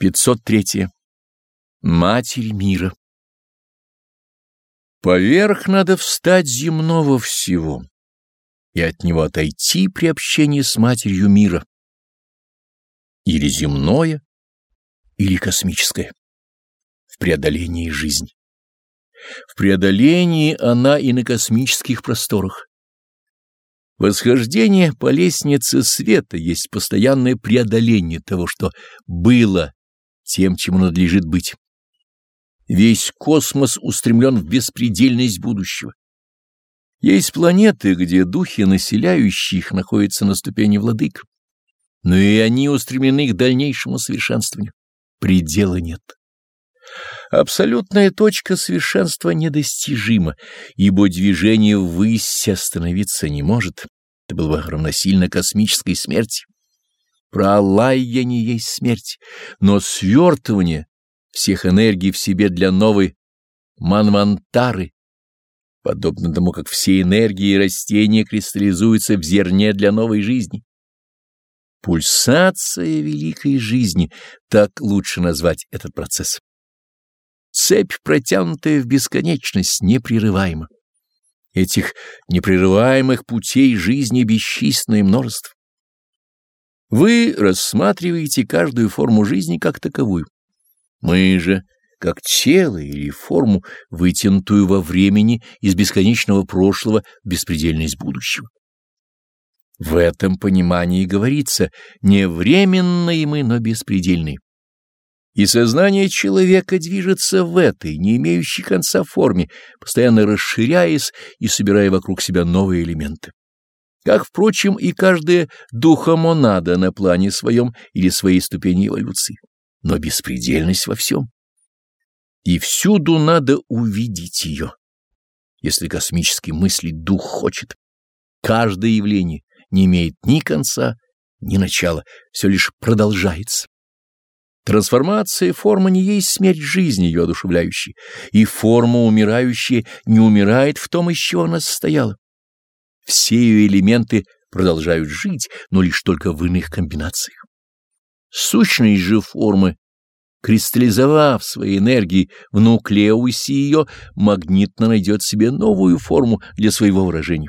503. Матерь мира. Поверх надо встать земного всего и от него отойти при общении с Матерью мира. Или земное, или космическое. В преодолении жизни. В преодолении она и на космических просторах. Восхождение по лестнице света есть постоянное преодоление того, что было тем, чему надлежит быть. Весь космос устремлен в беспредельность будущего. Есть планеты, где духи, населяющие их, находятся на ступени владык, но и они устремлены к дальнейшему совершенствованию. Предела нет. Абсолютная точка совершенства недостижима, ибо движение ввысь остановиться не может. Это было бы равносильно космической смерти. Пролайя не есть смерть, но свертывание всех энергий в себе для новой манвантары, подобно тому, как все энергии растения кристаллизуются в зерне для новой жизни. Пульсация великой жизни, так лучше назвать этот процесс. Цепь, протянутая в бесконечность, непрерываема. Этих непрерываемых путей жизни бесчисленное множество. Вы рассматриваете каждую форму жизни как таковую. Мы же, как тело или форму, вытянутую во времени из бесконечного прошлого в беспредельность будущего. В этом понимании говорится не временные мы, но беспредельные. И сознание человека движется в этой, не имеющей конца форме, постоянно расширяясь и собирая вокруг себя новые элементы как, впрочем, и каждая духомонада на плане своем или своей ступени эволюции, но беспредельность во всем. И всюду надо увидеть ее, если космический мыслить дух хочет. Каждое явление не имеет ни конца, ни начала, все лишь продолжается. Трансформация формы не есть смерть жизни ее одушевляющей, и форма умирающая не умирает в том, из чего она состояла. Все ее элементы продолжают жить, но лишь только в иных комбинациях. Сущность же формы, кристаллизовав свои энергии в нуклеусе ее, магнитно найдет себе новую форму для своего выражения.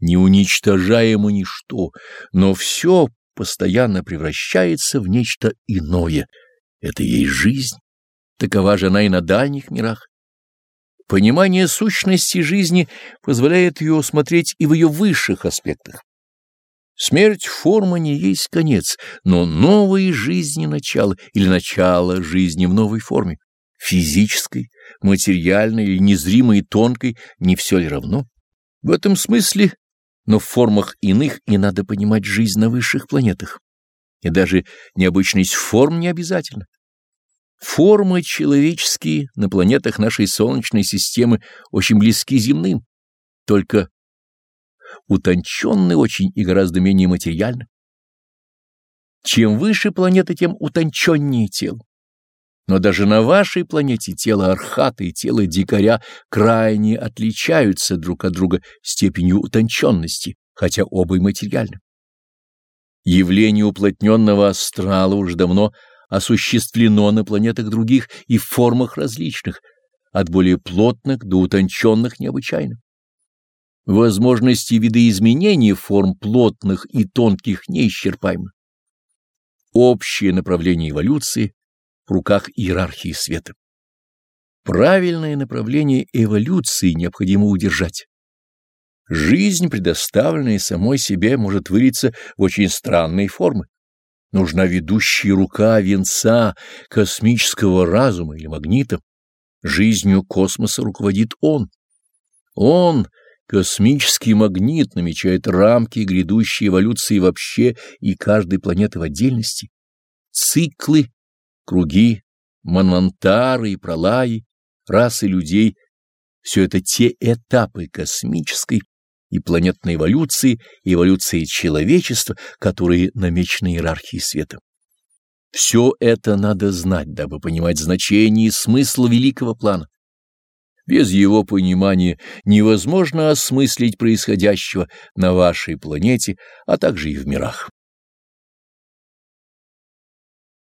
Не уничтожаемо ничто, но все постоянно превращается в нечто иное. Это ей жизнь. Такова же она и на дальних мирах. Понимание сущности жизни позволяет ее усмотреть и в ее высших аспектах. Смерть формы не есть конец, но новой жизни начало или начало жизни в новой форме, физической, материальной или незримой и тонкой, не все ли равно? В этом смысле, но в формах иных и надо понимать жизнь на высших планетах. И даже необычность форм не обязательно. Формы человеческие на планетах нашей Солнечной системы очень близки земным, только утонченны очень и гораздо менее материальны. Чем выше планета, тем утонченнее тело. Но даже на вашей планете тело архата и тело дикаря крайне отличаются друг от друга степенью утонченности, хотя оба и материальны. Явление уплотненного астрала уже давно осуществлено на планетах других и в формах различных, от более плотных до утонченных необычайно. Возможности видоизменения форм плотных и тонких неисчерпаемы. Общее направление эволюции в руках иерархии света. Правильное направление эволюции необходимо удержать. Жизнь, предоставленная самой себе, может вылиться в очень странные формы. Нужна ведущая рука венца космического разума или магнита. Жизнью космоса руководит он. Он, космический магнит, намечает рамки грядущей эволюции вообще и каждой планеты в отдельности. Циклы, круги, манвантары и пролаи, расы людей — все это те этапы космической и планетной эволюции, и эволюции человечества, которые намечены иерархией света. Все это надо знать, дабы понимать значение и смысл великого плана. Без его понимания невозможно осмыслить происходящего на вашей планете, а также и в мирах.